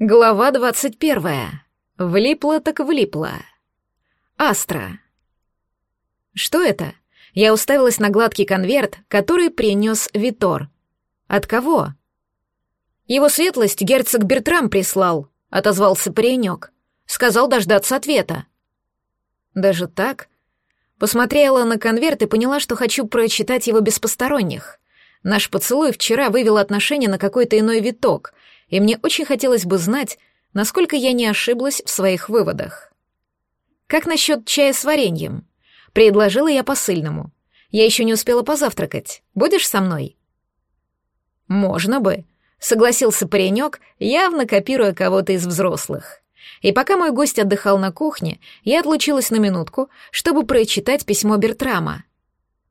Глава 21. Влипла так влипла. Астра. Что это? Я уставилась на гладкий конверт, который принес Витор. От кого? Его светлость герцог Бертрам прислал, отозвался паренек. Сказал дождаться ответа. Даже так? Посмотрела на конверт и поняла, что хочу прочитать его без посторонних. Наш поцелуй вчера вывел отношения на какой-то иной виток — и мне очень хотелось бы знать, насколько я не ошиблась в своих выводах. «Как насчет чая с вареньем?» — предложила я посыльному. «Я еще не успела позавтракать. Будешь со мной?» «Можно бы», — согласился паренек, явно копируя кого-то из взрослых. И пока мой гость отдыхал на кухне, я отлучилась на минутку, чтобы прочитать письмо Бертрама.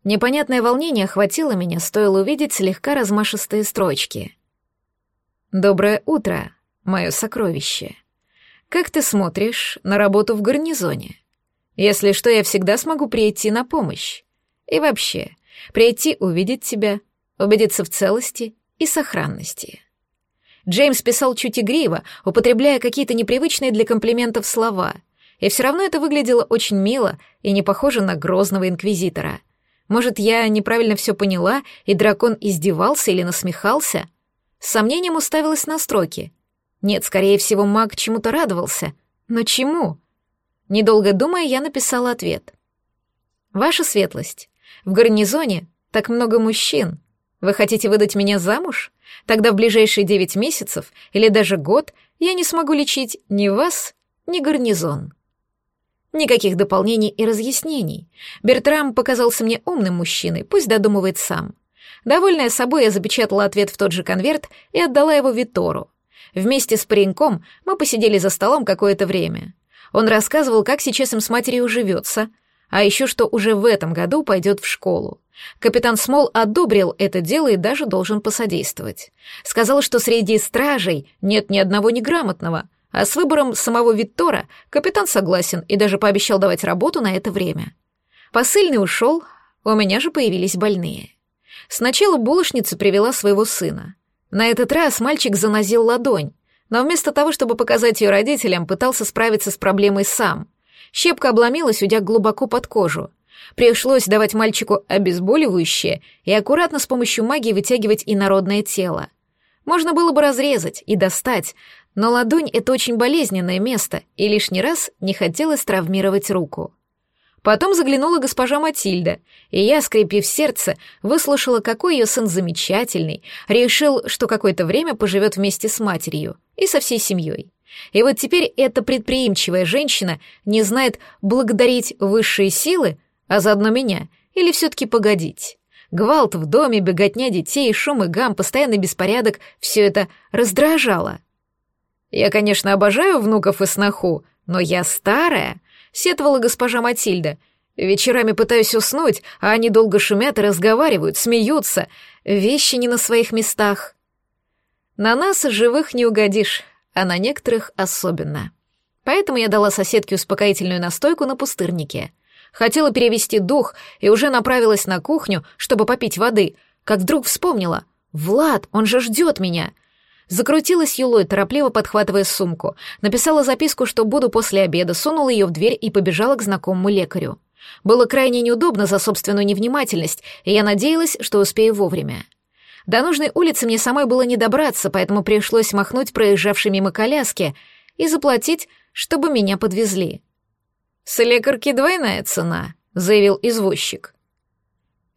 Непонятное волнение охватило меня, стоило увидеть слегка размашистые строчки. Доброе утро, мое сокровище. Как ты смотришь на работу в гарнизоне? Если что, я всегда смогу прийти на помощь. И вообще, прийти увидеть тебя, убедиться в целости и сохранности. Джеймс писал чуть игриво, употребляя какие-то непривычные для комплиментов слова, и все равно это выглядело очень мило и не похоже на грозного инквизитора. Может, я неправильно все поняла, и дракон издевался или насмехался — с сомнением уставилась на строки. Нет, скорее всего, маг чему-то радовался. Но чему? Недолго думая, я написала ответ. «Ваша светлость, в гарнизоне так много мужчин. Вы хотите выдать меня замуж? Тогда в ближайшие девять месяцев или даже год я не смогу лечить ни вас, ни гарнизон». Никаких дополнений и разъяснений. Бертрам показался мне умным мужчиной, пусть додумывает сам. Довольная собой, я запечатала ответ в тот же конверт и отдала его Витору. Вместе с пареньком мы посидели за столом какое-то время. Он рассказывал, как сейчас им с матерью живется, а еще что уже в этом году пойдет в школу. Капитан Смол одобрил это дело и даже должен посодействовать. Сказал, что среди стражей нет ни одного неграмотного, а с выбором самого Виттора капитан согласен и даже пообещал давать работу на это время. Посыльный ушел, у меня же появились больные. Сначала булочница привела своего сына. На этот раз мальчик занозил ладонь, но вместо того, чтобы показать ее родителям, пытался справиться с проблемой сам. Щепка обломилась, удя глубоко под кожу. Пришлось давать мальчику обезболивающее и аккуратно с помощью магии вытягивать инородное тело. Можно было бы разрезать и достать, но ладонь — это очень болезненное место, и лишний раз не хотелось травмировать руку. Потом заглянула госпожа Матильда, и я, скрепив сердце, выслушала, какой ее сын замечательный, решил, что какое-то время поживет вместе с матерью и со всей семьей. И вот теперь эта предприимчивая женщина не знает благодарить высшие силы, а заодно меня, или все-таки погодить. Гвалт в доме, беготня детей, шум и гам, постоянный беспорядок — все это раздражало. Я, конечно, обожаю внуков и сноху, но я старая — Сетовала госпожа Матильда. Вечерами пытаюсь уснуть, а они долго шумят и разговаривают, смеются. Вещи не на своих местах. На нас живых не угодишь, а на некоторых особенно. Поэтому я дала соседке успокоительную настойку на пустырнике. Хотела перевести дух и уже направилась на кухню, чтобы попить воды, как вдруг вспомнила. «Влад, он же ждет меня!» Закрутилась Юлой, торопливо подхватывая сумку. Написала записку, что буду после обеда, сунула ее в дверь и побежала к знакомому лекарю. Было крайне неудобно за собственную невнимательность, и я надеялась, что успею вовремя. До нужной улицы мне самой было не добраться, поэтому пришлось махнуть проезжавшей мимо коляски и заплатить, чтобы меня подвезли. «С лекарки двойная цена», — заявил извозчик.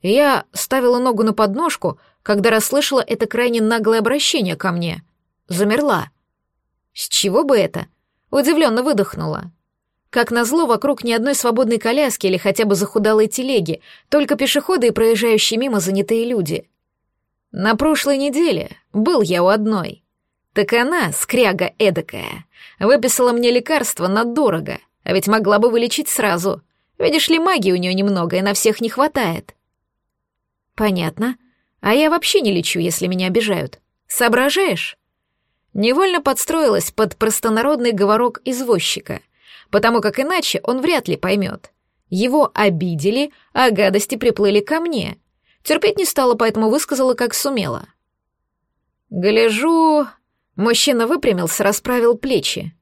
Я ставила ногу на подножку, когда расслышала это крайне наглое обращение ко мне. Замерла. С чего бы это? Удивленно выдохнула. Как назло, вокруг ни одной свободной коляски или хотя бы захудалой телеги, только пешеходы и проезжающие мимо занятые люди. На прошлой неделе был я у одной. Так она, скряга эдакая, выписала мне лекарство надорого, а ведь могла бы вылечить сразу. Видишь ли, магии у нее немного, и на всех не хватает. Понятно. А я вообще не лечу, если меня обижают. Соображаешь? Невольно подстроилась под простонародный говорок извозчика, потому как иначе он вряд ли поймет. Его обидели, а гадости приплыли ко мне. Терпеть не стала, поэтому высказала, как сумела. «Гляжу...» Мужчина выпрямился, расправил плечи.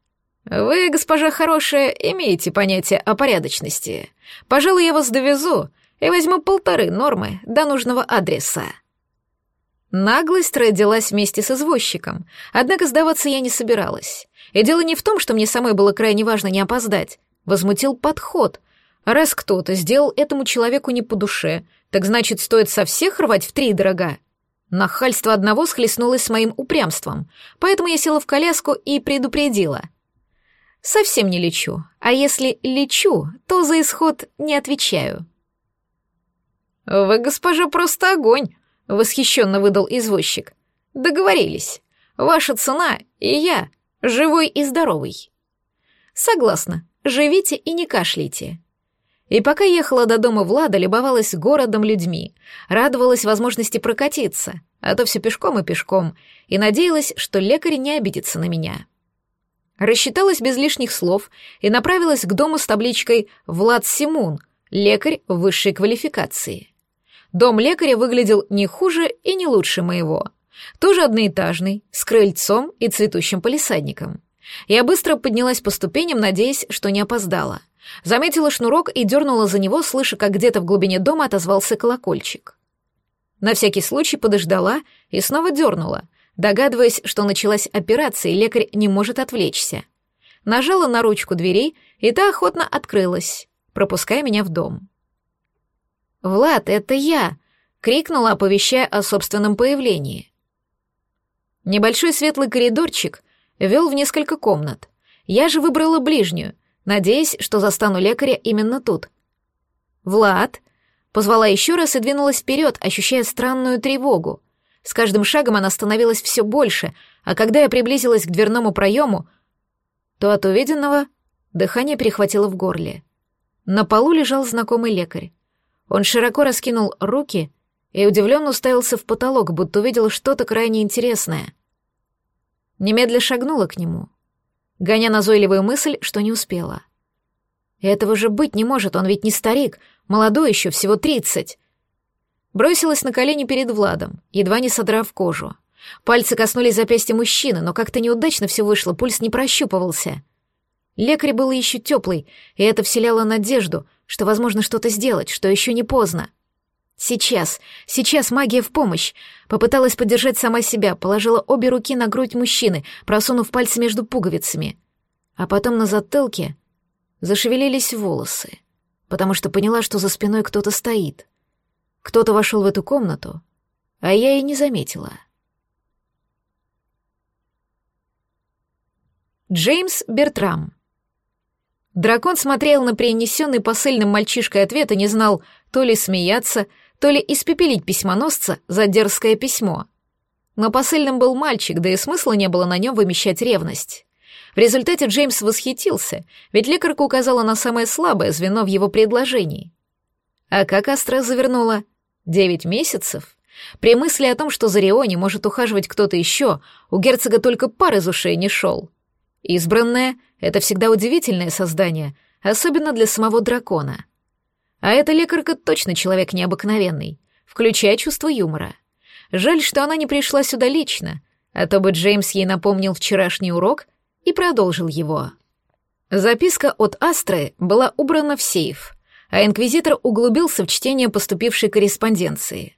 «Вы, госпожа хорошая, имеете понятие о порядочности. Пожалуй, я вас довезу и возьму полторы нормы до нужного адреса». Наглость родилась вместе с извозчиком, однако сдаваться я не собиралась. И дело не в том, что мне самой было крайне важно не опоздать. Возмутил подход. Раз кто-то сделал этому человеку не по душе, так значит, стоит со всех рвать в три дорога. Нахальство одного схлестнулось с моим упрямством, поэтому я села в коляску и предупредила. «Совсем не лечу, а если лечу, то за исход не отвечаю». «Вы, госпожа, просто огонь!» — восхищенно выдал извозчик. «Договорились. Ваша цена и я, живой и здоровый». «Согласна. Живите и не кашляйте». И пока ехала до дома Влада, любовалась городом людьми, радовалась возможности прокатиться, а то все пешком и пешком, и надеялась, что лекарь не обидится на меня. Рассчиталась без лишних слов и направилась к дому с табличкой «Влад Симун», лекарь высшей квалификации. Дом лекаря выглядел не хуже и не лучше моего. Тоже одноэтажный, с крыльцом и цветущим палисадником. Я быстро поднялась по ступеням, надеясь, что не опоздала. Заметила шнурок и дернула за него, слыша, как где-то в глубине дома отозвался колокольчик. На всякий случай подождала и снова дернула, догадываясь, что началась операция, и лекарь не может отвлечься. Нажала на ручку двери, и та охотно открылась, пропуская меня в дом. «Влад, это я!» — крикнула, оповещая о собственном появлении. Небольшой светлый коридорчик вел в несколько комнат. Я же выбрала ближнюю, надеясь, что застану лекаря именно тут. «Влад!» — позвала еще раз и двинулась вперед, ощущая странную тревогу. С каждым шагом она становилась все больше, а когда я приблизилась к дверному проему, то от увиденного дыхание перехватило в горле. На полу лежал знакомый лекарь. Он широко раскинул руки и удивленно уставился в потолок, будто увидел что-то крайне интересное. Немедля шагнула к нему, гоня назойливую мысль, что не успела. «Этого же быть не может, он ведь не старик, молодой еще, всего тридцать». Бросилась на колени перед Владом, едва не содрав кожу. Пальцы коснулись запястья мужчины, но как-то неудачно все вышло, пульс не прощупывался. Лекарь был еще теплый, и это вселяло надежду — что возможно что-то сделать, что еще не поздно. Сейчас, сейчас магия в помощь. Попыталась поддержать сама себя, положила обе руки на грудь мужчины, просунув пальцы между пуговицами. А потом на затылке зашевелились волосы, потому что поняла, что за спиной кто-то стоит. Кто-то вошел в эту комнату, а я и не заметила. Джеймс Бертрам Дракон смотрел на принесенный посыльным мальчишкой ответ и не знал, то ли смеяться, то ли испепелить письмоносца за дерзкое письмо. Но посыльным был мальчик, да и смысла не было на нем вымещать ревность. В результате Джеймс восхитился, ведь лекарка указала на самое слабое звено в его предложении. А как остро завернула? Девять месяцев? При мысли о том, что за Рионе может ухаживать кто-то еще, у герцога только пар из ушей не шел. Избранная — это всегда удивительное создание, особенно для самого дракона. А эта лекарка точно человек необыкновенный, включая чувство юмора. Жаль, что она не пришла сюда лично, а то бы Джеймс ей напомнил вчерашний урок и продолжил его. Записка от Астры была убрана в сейф, а инквизитор углубился в чтение поступившей корреспонденции.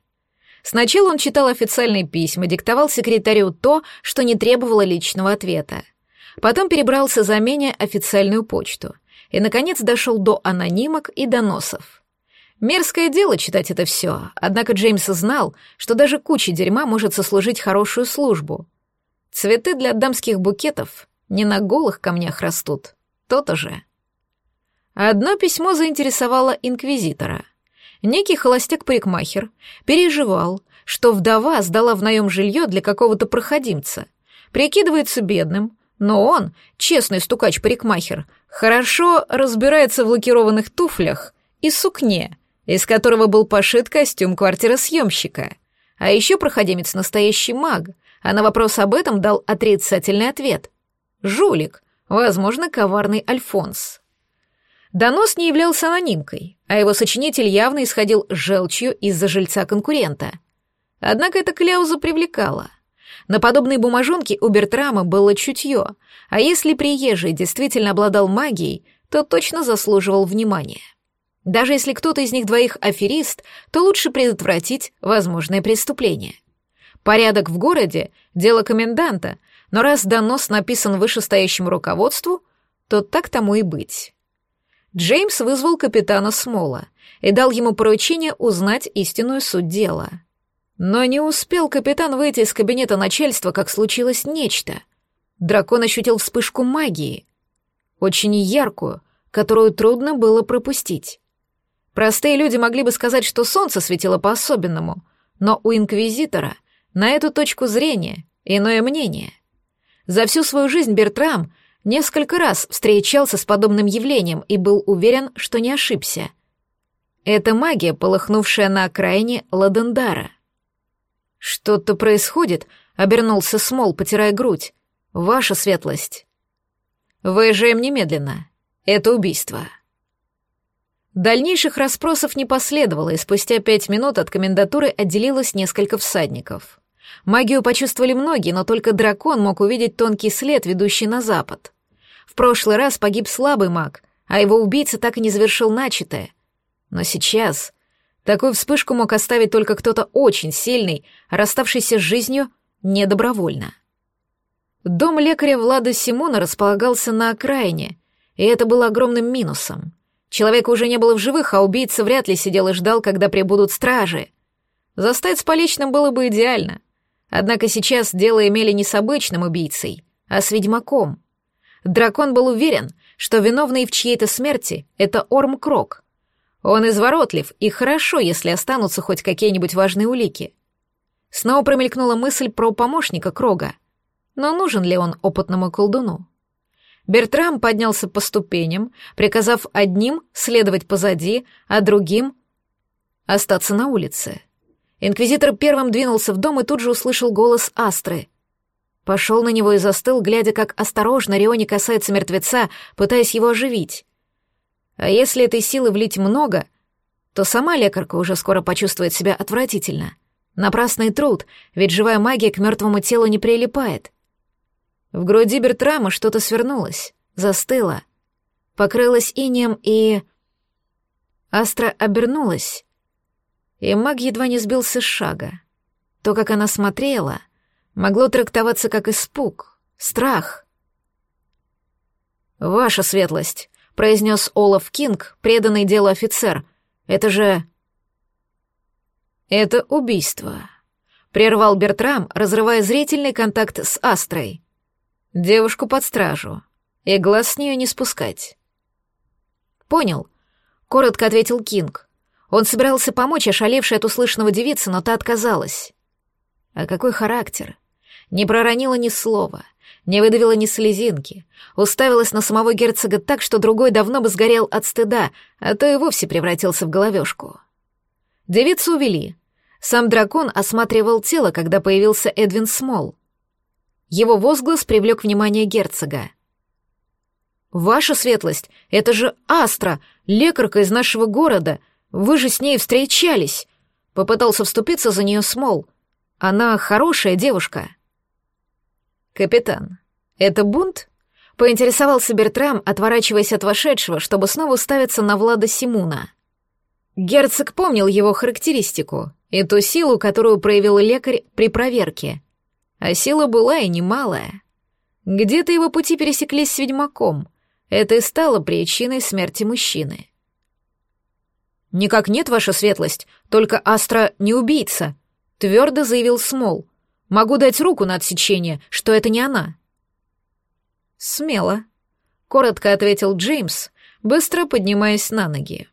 Сначала он читал официальные письма, диктовал секретарю то, что не требовало личного ответа — Потом перебрался за менее официальную почту и, наконец, дошел до анонимок и доносов. Мерзкое дело читать это все, однако Джеймс знал, что даже куча дерьма может сослужить хорошую службу. Цветы для дамских букетов не на голых камнях растут, то-то же. Одно письмо заинтересовало инквизитора. Некий холостяк-парикмахер переживал, что вдова сдала в наем жилье для какого-то проходимца, прикидывается бедным, но он, честный стукач-парикмахер, хорошо разбирается в лакированных туфлях и сукне, из которого был пошит костюм квартиросъемщика. А еще проходимец настоящий маг, а на вопрос об этом дал отрицательный ответ. Жулик, возможно, коварный Альфонс. Донос не являлся анонимкой, а его сочинитель явно исходил желчью из-за жильца конкурента. Однако эта кляуза привлекала — на подобной бумажонке у Бертрама было чутье, а если приезжий действительно обладал магией, то точно заслуживал внимания. Даже если кто-то из них двоих аферист, то лучше предотвратить возможное преступление. Порядок в городе — дело коменданта, но раз донос написан вышестоящему руководству, то так тому и быть. Джеймс вызвал капитана Смола и дал ему поручение узнать истинную суть дела — но не успел капитан выйти из кабинета начальства, как случилось нечто. Дракон ощутил вспышку магии, очень яркую, которую трудно было пропустить. Простые люди могли бы сказать, что солнце светило по-особенному, но у инквизитора на эту точку зрения иное мнение. За всю свою жизнь Бертрам несколько раз встречался с подобным явлением и был уверен, что не ошибся. Это магия, полыхнувшая на окраине Ладендара — «Что-то происходит», — обернулся Смол, потирая грудь. «Ваша светлость». «Выезжаем немедленно. Это убийство». Дальнейших расспросов не последовало, и спустя пять минут от комендатуры отделилось несколько всадников. Магию почувствовали многие, но только дракон мог увидеть тонкий след, ведущий на запад. В прошлый раз погиб слабый маг, а его убийца так и не завершил начатое. Но сейчас Такую вспышку мог оставить только кто-то очень сильный, расставшийся с жизнью недобровольно. Дом лекаря Влада Симона располагался на окраине, и это было огромным минусом. Человека уже не было в живых, а убийца вряд ли сидел и ждал, когда прибудут стражи. Застать с поличным было бы идеально. Однако сейчас дело имели не с обычным убийцей, а с ведьмаком. Дракон был уверен, что виновный в чьей-то смерти — это Орм Крок — он изворотлив, и хорошо, если останутся хоть какие-нибудь важные улики. Снова промелькнула мысль про помощника Крога. Но нужен ли он опытному колдуну? Бертрам поднялся по ступеням, приказав одним следовать позади, а другим — остаться на улице. Инквизитор первым двинулся в дом и тут же услышал голос Астры. Пошел на него и застыл, глядя, как осторожно Риони касается мертвеца, пытаясь его оживить. А если этой силы влить много, то сама лекарка уже скоро почувствует себя отвратительно. Напрасный труд, ведь живая магия к мертвому телу не прилипает. В груди Бертрама что-то свернулось, застыло, покрылось инеем и... Астра обернулась, и маг едва не сбился с шага. То, как она смотрела, могло трактоваться как испуг, страх. «Ваша светлость!» — произнес Олаф Кинг, преданный делу офицер. «Это же...» «Это убийство», — прервал Бертрам, разрывая зрительный контакт с Астрой. «Девушку под стражу. И глаз с нее не спускать». «Понял», — коротко ответил Кинг. Он собирался помочь ошалевшей от услышанного девицы, но та отказалась. «А какой характер?» Не проронила ни слова — не выдавила ни слезинки, уставилась на самого герцога так, что другой давно бы сгорел от стыда, а то и вовсе превратился в головешку. Девицу увели. Сам дракон осматривал тело, когда появился Эдвин Смол. Его возглас привлек внимание герцога. «Ваша светлость, это же Астра, лекарка из нашего города. Вы же с ней встречались!» Попытался вступиться за нее Смол. «Она хорошая девушка». «Капитан, это бунт?» — поинтересовался Бертрам, отворачиваясь от вошедшего, чтобы снова уставиться на Влада Симуна. Герцог помнил его характеристику и ту силу, которую проявил лекарь при проверке. А сила была и немалая. Где-то его пути пересеклись с ведьмаком. Это и стало причиной смерти мужчины. «Никак нет, ваша светлость, только Астра не убийца», — твердо заявил Смол. Могу дать руку на отсечение, что это не она». «Смело», — коротко ответил Джеймс, быстро поднимаясь на ноги.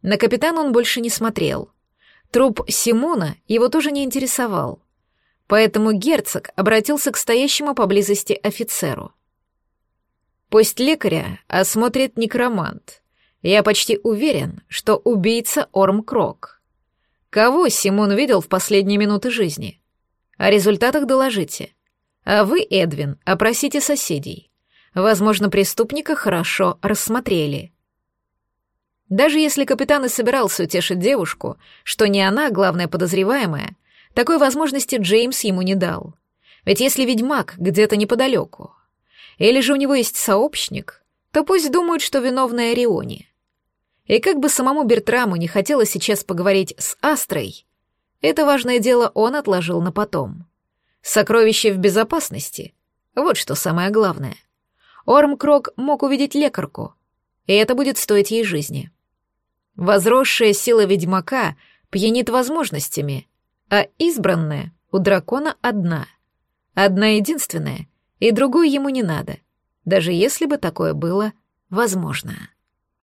На капитана он больше не смотрел. Труп Симона его тоже не интересовал. Поэтому герцог обратился к стоящему поблизости офицеру. «Пусть лекаря осмотрит некромант. Я почти уверен, что убийца Орм Крок. Кого Симон видел в последние минуты жизни?» О результатах доложите. А вы, Эдвин, опросите соседей. Возможно, преступника хорошо рассмотрели. Даже если капитан и собирался утешить девушку, что не она главная подозреваемая, такой возможности Джеймс ему не дал. Ведь если ведьмак где-то неподалеку, или же у него есть сообщник, то пусть думают, что виновная Риони. И как бы самому Бертраму не хотелось сейчас поговорить с Астрой, это важное дело он отложил на потом. Сокровище в безопасности. Вот что самое главное. Ормкрок мог увидеть лекарку, и это будет стоить ей жизни. Возросшая сила ведьмака пьянит возможностями, а избранная у дракона одна. Одна единственная, и другой ему не надо, даже если бы такое было возможно.